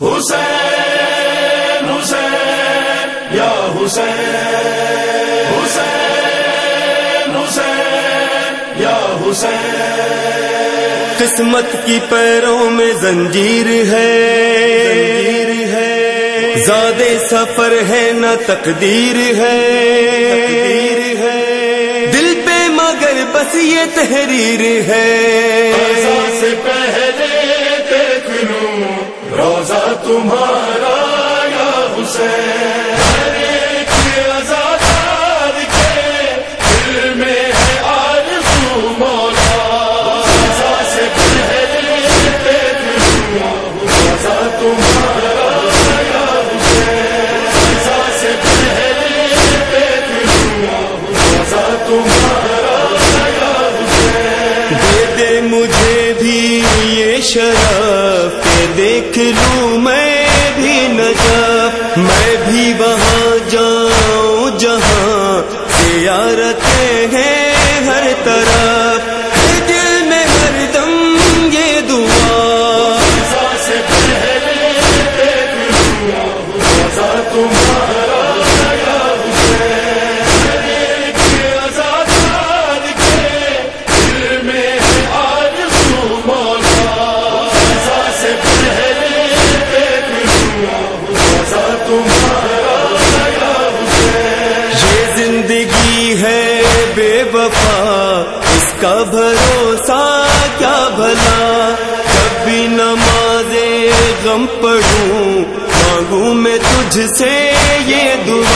حسین حسین یا حسین حسین حسین یا حسین۔ قسمت کی پیروں میں زنجیر ہے۔ زنجیر ہے۔ زیادہ سفر ہے نہ تقدیر ہے۔ تقدیر ہے۔ دل پہ مگر بس یہ تحریر ہے۔ سے پہلے تمہارا یا حسین۔ ہر میں بھی وہاں جاؤں جہاں زیارتیں ہیں ہر طرح وفا، اس کا بھروسہ کیا بھلا؟ کبھی نماز غم پڑھوں، مانگوں میں تجھ سے یہ دعا۔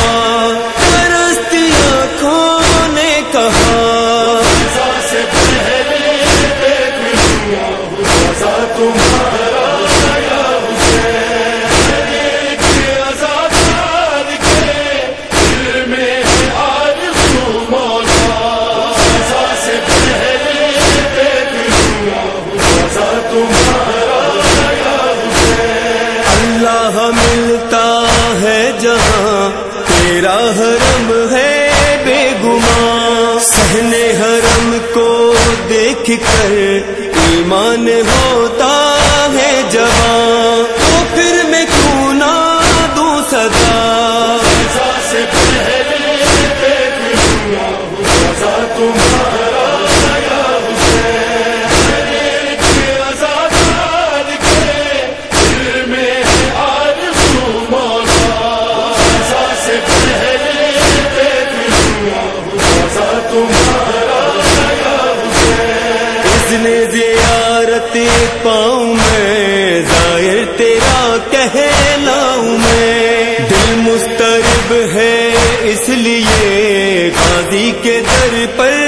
اللہ ملتا ہے جہاں، تیرا حرم ہے بے گما سہنے حرم کو دیکھ کر ایمان ہوتا اس لیے غازی کے در پر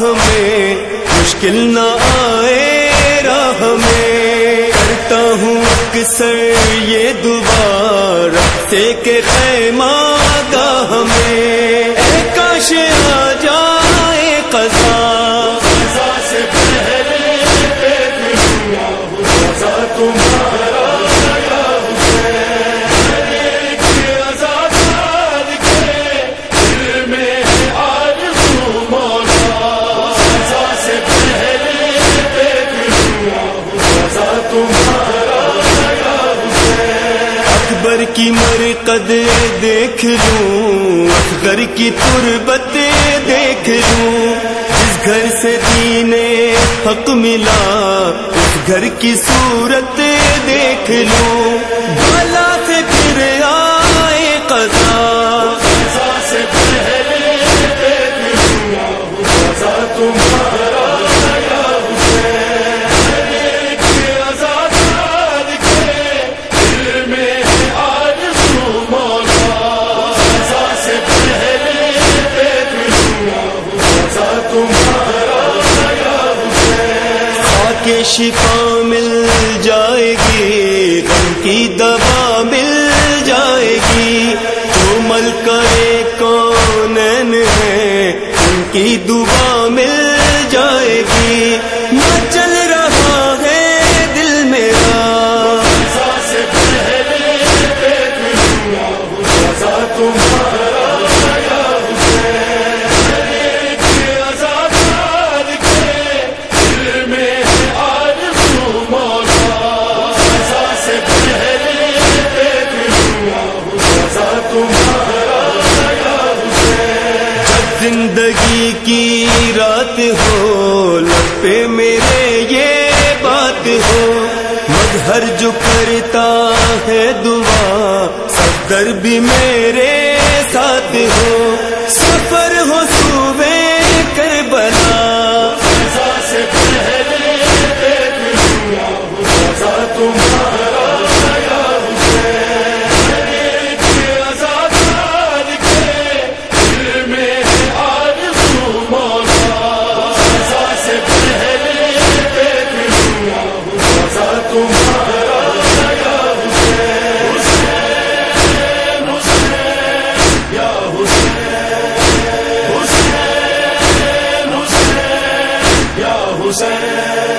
راہ میں مشکل نہ آئے، راہ میں کرتا ہوں اکثر یہ دوبارہ سے کہ خیمہ مرقد دیکھ لوں گھر کی تربت دیکھ لوں۔ جس گھر سے دین حق ملا، اس گھر کی صورت دیکھ لوں۔ بھلا کے شفا مل جائے گی غم کی دوا زندگی کی رات ہو لپے میرے یہ بات ہو۔ مگر جو کرتا ہے دعا صدر بھی میرے ساتھ ہو۔ سفر ہو، سو حسین